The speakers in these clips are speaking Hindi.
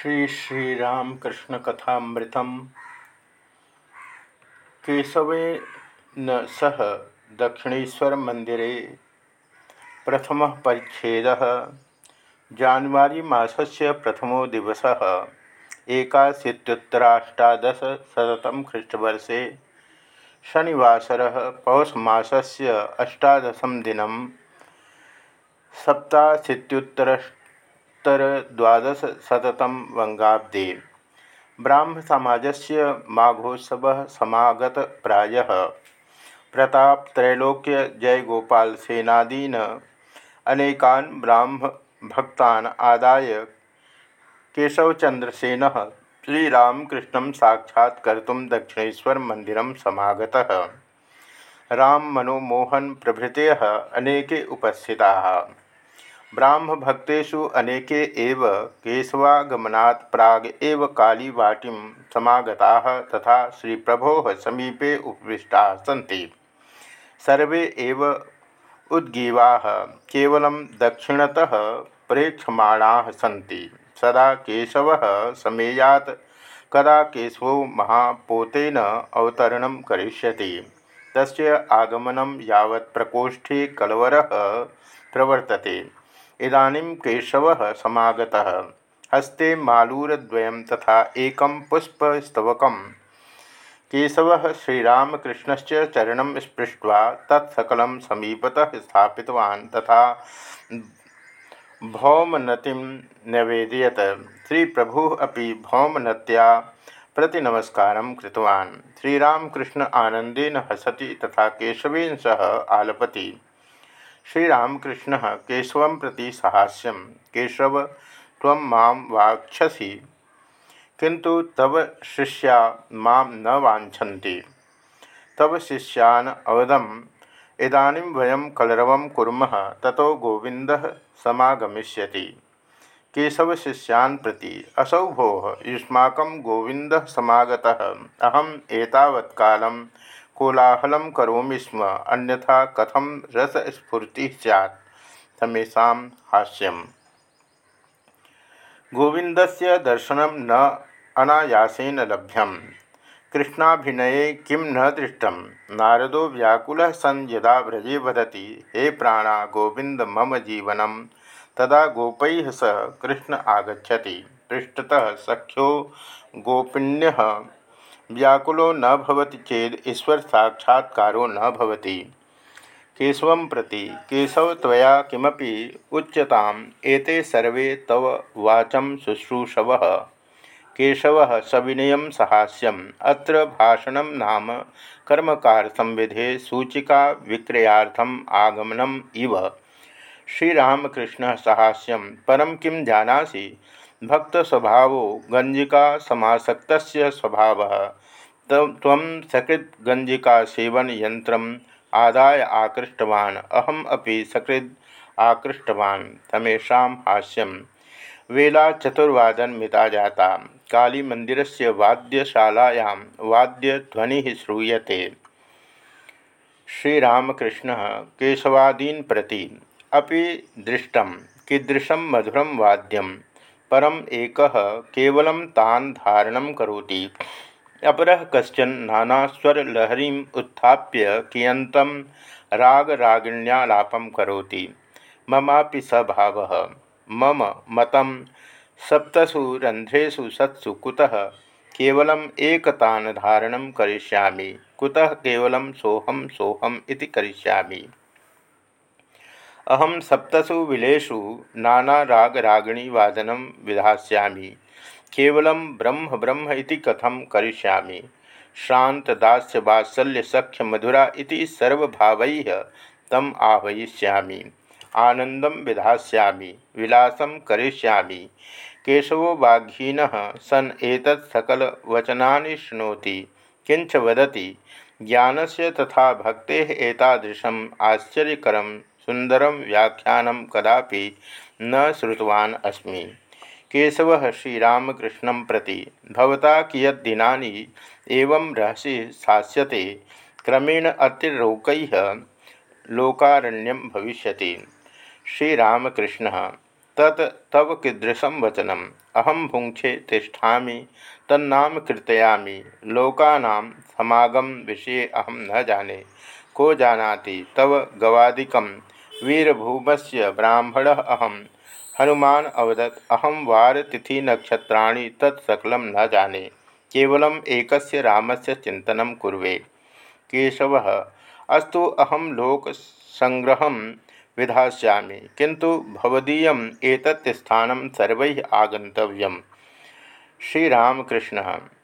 श्री श्री राम श्रीरामकृष्ण कथामृतम केशवेन सह दक्षिणेशर मंदिरे प्रथम परिच्छेद। जान्वरी मासस्य प्रथमो दिवस। एकाशीत्युत्तराष्टादशशततम ख्रीष्टवर्षे शनिवासर पौषमास अष्टादशम दिन। सप्ताशीत्युत्तर उत्तरद्वादशतम वंगाब्दे। ब्राह्म से माघोत्सव समागत प्राय। प्रताप त्रैलोक्य जय गोपाल सेनादीन, अनेकान ब्राह्म भक्तान आदाय। दक्षिणेशर मंदिर समागत। राम मनोमोहन प्रभृत अनेके उपस्थिता। ब्राह्मभक्तेषु अनेके एव केशवागमनात् प्राग एव कालीवाटीं समागताः तथा श्रीप्रभोः समीपे उपविष्टाः सन्ति। सर्वे एव उद्गीवाः, केवलं दक्षिणतः प्रेक्षमाणाः सन्ति। सदा केशवः समेयात्, कदा केशवो महापोतेन अवतरणं करिष्यति। तस्य आगमनं यावत् प्रकोष्ठे कलवरः प्रवर्तते। इदानीं केशवः समागतः। हस्ते मालूरद्वयं तथा एकं पुष्पस्तवकं केशवः श्रीरामकृष्णस्य चरणं स्पृष्ट्वा तत्सकलं समीपतः स्थापितवान् तथा भौमनतिं न्यवेदयत श्रीप्रभुः अपि भौमनत्या प्रति नमस्कारं श्रीरामकृष्ण आनन्देन हसति तथा केशवेन सह आलपति। श्रीरामकृष्ण केशव प्रति सहास्यम केशव तम माम वाक्षसी। किंतु तव शिष्या माम न वाछन्ति तव शिष्यान अवदम, इदानीं वयं कलरवं कुर्मः, ततो गोविन्दः समागमिष्यति केशवशिष्यान् प्रति, असौ भोः, युष्माकं गोविन्दः समागतः। अहम् एतावत्कालं कोलाहल कौमी स्म, अन्यथा कथम रसस्फूर्ति सैत् हाष्यम गोविंद से दर्शन न अनायासन लभ्यम। कृष्णाभिनये किं न दृष्ट नारदो व्याकुल सन् यदा व्रजे वदति, हे प्राणा गोविंद मम जीवन। तदा गोपै सह कृष्ण आगछति पृष्ठतः सख्यो गोपिण्य व्याकुलो न भवति चेद ईश्वर साक्षात्कारो न भवति। केशव प्रति केशव तया किमपि उच्यताम, एते सर्वे तव वाचं शुश्रूषव। केशव सविनय सहास्यम, अत्र भाषण नाम कर्मकार संविधे सूचिका विक्रयार्थम आगमनम इव। श्रीरामकृष्ण सहास्यम परम किं जानासि? भक्त गंजिका समासक्त स्वभाव। तम सेवन यंत्र आदाय आकृष्टवान। अहम अपि सकृद आकृष्टवान। तमेशा हास्यम वेला चतुर्वादन मिता जाता। काली मंदिर से वाद्यशालायां वाद्यध्वनि श्रूयते। श्रीरामकृष्ण केशवादीन प्रति अपि दृष्टम। कीदृशं मधुरं वाद्यम परम एक कवल तान धारण कौती अपर कशन नानास्वरलहरी उत्थाप्य कियंतम रागरागिण्यालापं करोति। ममापि स्वभाव मम मत सप्तसु रंध्रेशु सत्सु कुतः? केवलम एक धारण करिष्यामि। कुतः केवलं सोहम सोहम इति करिष्यामि। अहम सप्तसु विलेषु नानारागरागिणी वादनं विधास्यामि। केवलं ब्रह्म ब्रह्म इति कथं करिष्यामि। श्रान्तदास्यवात्सल्यसख्यमधुरा इति सर्वभावैः तम आह्वयिष्यामि। आनंदम विधास्यामि, विलासं करिष्यामि। केशवो बाघ्यीनः सन् एतत् सकलवचनानि शृणोति किंच वदति, ज्ञानस्य तथा भक्तेः एतादृशम् आश्चर्यकरं सुंदर व्याख्यान कदापि न श्रुतवान् अस्मि। केशव श्रीरामकृष्ण प्रति कियद्दिनानि एवं रहसि स्थास्यते क्रमेण अतिरोकैः लोकारण्यं भविष्य श्रीरामकृष्ण, तत् तव कीदृशं वचनम? अहम भुंक्षे तिष्ठा तन्नाम कीर्तयामी। लोकानां समागम विषय अहम न जाने। को जानाति? तव गवादिकं वीरभूमस्य ब्राह्मण अहम हनुमान अवदत् अहम वार तिथि नक्षत्राणि तत्सकल न जाने। एकस्य रामस्य चिंतन कुर्वे। केशव, अस्तु अहम लोक संग्रह किंतु भवदीयम् एतत् स्थानं सर्वैः आगन्तव्यम्। श्रीरामकृष्ण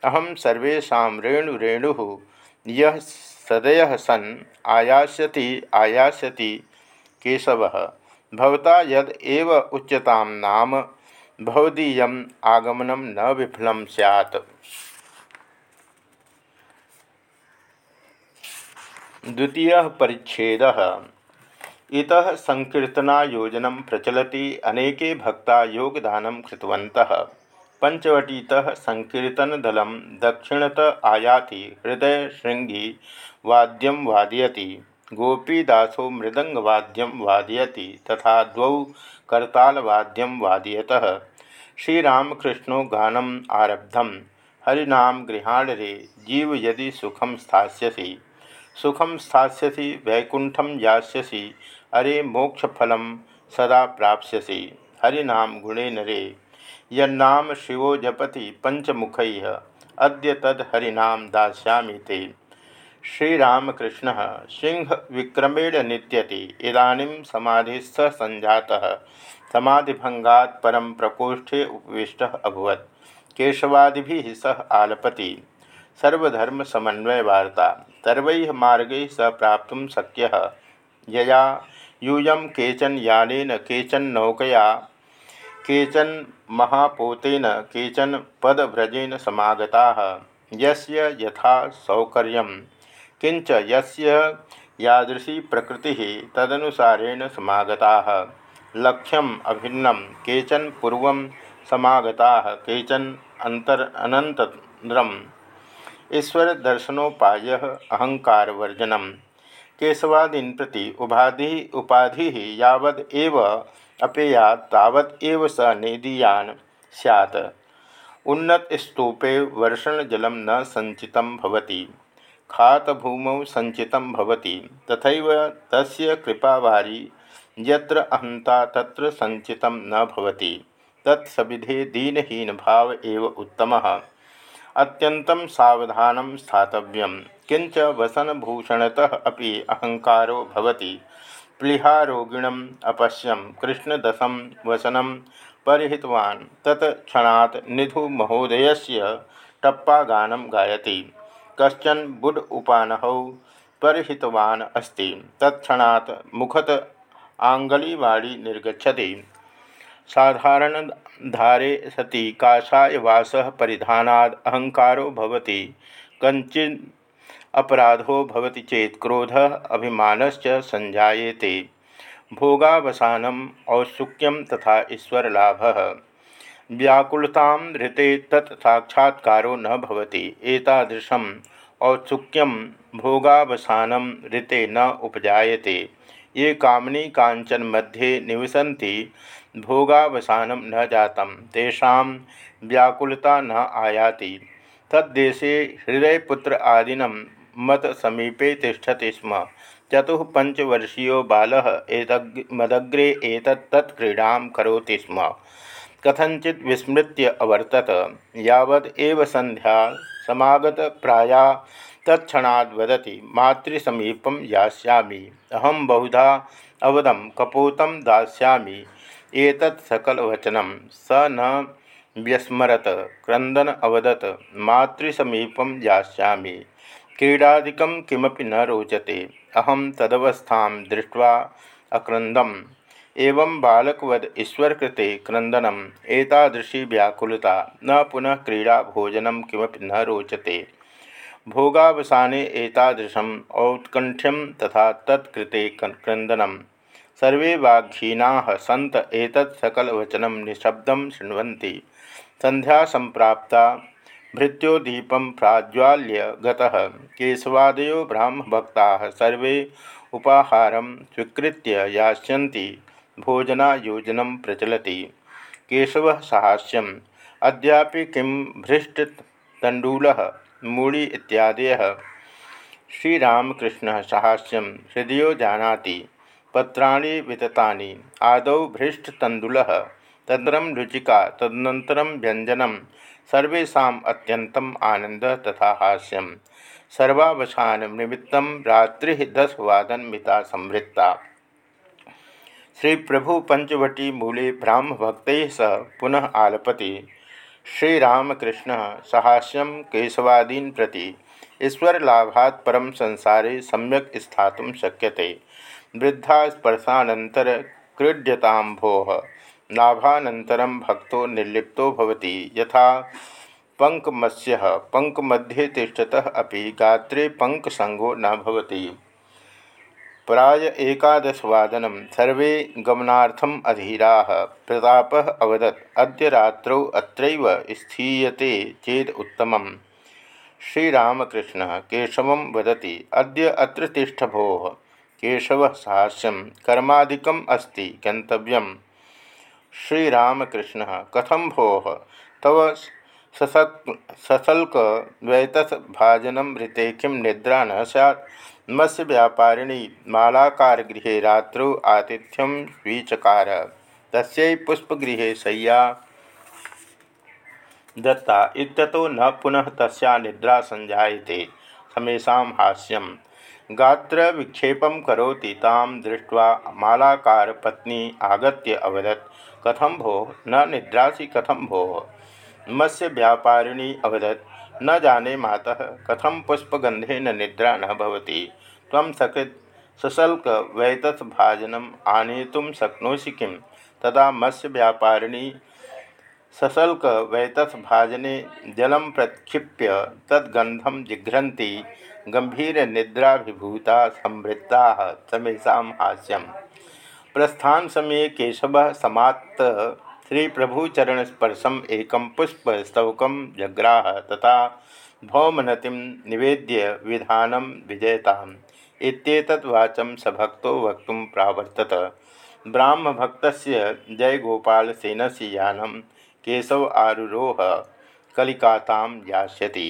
अहम सर्वेशा रेणु रेणु यह सदय सन आयास्यति। केशव भवता यद एव उच्यताम नाम भवदीय आगमनम न विफल सैत् द्वितीय परिच्छेद। इत संकीर्तनायोजन प्रचलति, अनेके भक्ता योगदान कृतवन्तः। पंचवटीतः संकीर्तनदल दक्षिणत आयाति हृदय श्रृंगी वाद्यम वादयति। गोपीदासो मृदंगवाद्यम वादयति तथा द्वौ करतालवाद्यम वादयतः। श्रीरामकृष्णो गानम आरब्धम। हरिनाम गृहाण रे, जीव यदि सुखम स्थास्यसि। सुखम स्थास्यसि वैकुंठम यास्यसि, अरे मोक्षफल सदा प्राप्स्यसि। हरिनाम गुणेन रे, यन्नाम शिवो जपति पंचमुख। अद्य तद हरिनाम दास्यामि ते। श्रीरामकृष्ण सिंह विक्रमेण नित्यति, इदानीं समाधिस्थ संजातः समाधिभंगात् परम प्रकोष्ठे उपविष्टः अभवत्। केशवादिभिः सह आलपति। सर्वधर्म समन्वय वार्ता सर्व मार्ग स प्राप्त शक्य। यया यूयं केचन यान केचन नौकया, केचन महापोतेन, केचन पदव्रजेन समागता। यस्य यथा सौकर्य किंच यस्य यादृशी प्रकृति तदनुसारेण समागता। लक्ष्यम अभिन्नम, केचन पूर्व समागता, केचन अंतर अनंतरम ईश्वर दर्शनोपाय अहंकार वर्जनम केशवादीन प्रति उपाधि उपाधि यावद एव अपेया, तावत एव स नेदीयान सैत उन्नत स्तूपे वर्षण जलम न संचित भवति। खात भूमौ संचित भवति। तथैव तस्य कृपावारी यत्र अहंता तत्र संचित न भवति। तत्सविधे दीनहीन भाव एव उत्तमः। अत्यंतं सावधानं स्थातव्यं। किंच वसनभूषणतः अपि अहंकारो भवति। प्लिहारोगिणम् अपश्यं कृष्णदशं वसनं परिहितवान्। तत् क्षणात् निधुमहोदयस्य टप्पागानं गायति। कश्चन बुड उपानहौ परिहितवान् अस्ति। तत्क्षणात् मुखत आंगलीवाड़ी निर्गछति साधारण धारे सति काषायवास परिधानाद अहंकारो भवति कंचिन अपराधो भवति चेत क्रोध अभिमानश्च संजायेते भोगावसानम औत्सुक्यम तथा ईश्वरलाभ। व्याकुलता ऋते तत् साक्षात्कारो न भवति एतादृशम ऋते न उपजायते। ये कामनी कांचन मध्ये निवसन्ति, भोगावसानं न जातं, तेषां व्याकुलता न आयाति। तद्देशे हृदयपुत्र आदिनं मत समीपे तिष्ठति स्म। चतुः पञ्चवर्षीयो मदग्रे एतत् तत् क्रीडां करोति स्म। कथञ्चित् विस्मृत्य अवर्तत, यावद् एव सन्ध्या समागत प्राया, तत्क्षणाद् वदति, मातृसमीपं यास्यामि। अहं बहुधा अवदं कपोतं दास्यामि। एतत् सकलवचनं। स न व्यस्मरत क्रंदन अवदत, मातृसमीपं यास्यामि। क्रीडादिकं न रोचते। अहम तदवस्थां दृष्ट्वा अक्रंदम एवं बालकवद ईश्वर कृते क्रंदनम एतादृशी व्याकुलता, न पुनः क्रीड़ा भोजनम किमपि न रोचते। भोगावसाने एतादृशम, औत्कंठ्यम तथा तत्कृते क्रंदनम सर्वे वाघीना एक सकलवचन निशब्द शृण्वन्ति। संध्या संप्राप्ता भृत्योदीपं प्राज्वाल्य गतः ब्राह्मभक्ता सर्वे उपाहारं स्वीकृत्य यास्यन्ति। भोजनायोजन प्रचलति। केशव साहस्यम अद्यापि किं भृष्टतंडूल मूड़ी इत्यादय। श्रीरामकृष्ण साहस्यम। हृदय जानाति। पत्राणि विततानि। आदौ भृष्टतंडुल तदनम रुचिका। तदनतर व्यंजन सर्वेशा अत्यंतम आनंद तथा हास्यम। सर्वावसान निमित्त रात्रि दस वादन मिता संवृत्ता। श्री प्रभु पंचवटी मूले ब्राह्म भक्त सह पुनः आलपति। श्रीरामकृष्ण सहास्यम केशवादीन प्रति ईश्वर ईश्वरलाभात् परम संसारे सम्यक स्थातुं शक्यते। वृद्धा स्पर्शानंतर क्रीड्यतांभो लाभानन्तरं भक्तो निर्लिप्तो भवति। यथा पंकमत्स्य पंकमध्ये तिष्ठतः अपि गात्रे पंकसंगो न प्राय एकादशवादनं सर्वे गमनार्थम् अधीराः। प्रतापः अवदत्, अद्य रात्रौ अत्रैव स्थीयते चेद उत्तमम्। श्रीरामकृष्णः केशवं वदति, अद्य अत्र तिष्ठ भोः केशवः साहस्यं, कर्मादिकम् अस्ति, गन्तव्यम्। श्रीरामकृष्ण कथम भो? तव सशल्क द्वैतस भाजनम ऋते किं निद्रा न सैत् मत्स्य व्यापारिणी मालाकार गृह रात्रौ आतिथ्यम स्वीचकार तस्यै शय्या दत्ता। इत्यतो न पुनः तस्या निद्रा संजायते समेषां हास्यम। गात्र विक्षेपं करोति। तां दृष्ट्वा मालाकार पत्नी आगत्य अवदत् कथम भो? न निद्रासी कथम भो? मत्स्य व्यापारिणी अवदत्। न जाने मातः कथम पुष्पगंधेन निद्रा न भवति। तम सकृत सशल्क वैतथ भाजनम आनेतुं शक्नोषि किं तदा मत्स्य व्यापारिणी सशल्क वैतथ भाजने जलम प्रक्षिप्य तद्गंधम जिघ्रन्ति। गंभीर निद्राभिभूता संवृत्ता समेशा हास्यम। प्रस्थान समय केशव समात्त श्री प्रभुचरण स्पर्शम एक पुष्प स्तवक जग्राह तथा भौमनतिम निवेद्य विधान विजयता इत्येतद्वाचं भक्तो वक्त प्रावर्तत। ब्राह्मभक्त जयगोपालसेन से यानम केशव आरुरोह कलिकाता यास्यति।